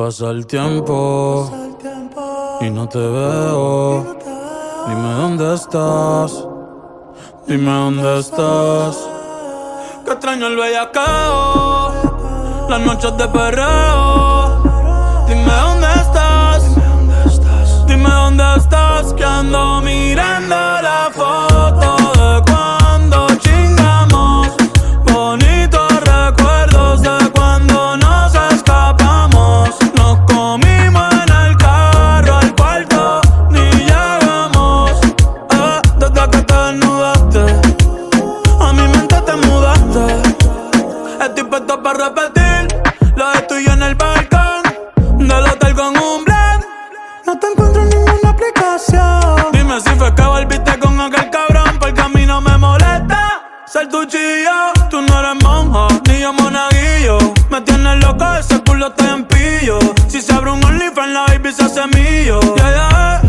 Pasa el tiempo y no te veo. Dime dónde estás. Dime dónde estás. Que extraño el bellacao. Las noches de perreo. Dime dónde estás. Dime dónde estás. Que ando tiempo para repetir. Lo estoy en el balcón, del hotel con un blend. No te encuentro en ninguna aplicación. Dime si fue que volviste con aquel cabrón, porque a mí no me molesta ser tu chillo. Tú no eres monja, ni yo monaguillo. Me tienes loco, ese culo está en pillo. Si se abre un OnlyFans, la baby se hace mío. Ya, yeah,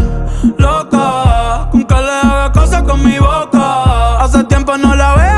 loca, nunca le haga cosas con mi boca. Hace tiempo no la veo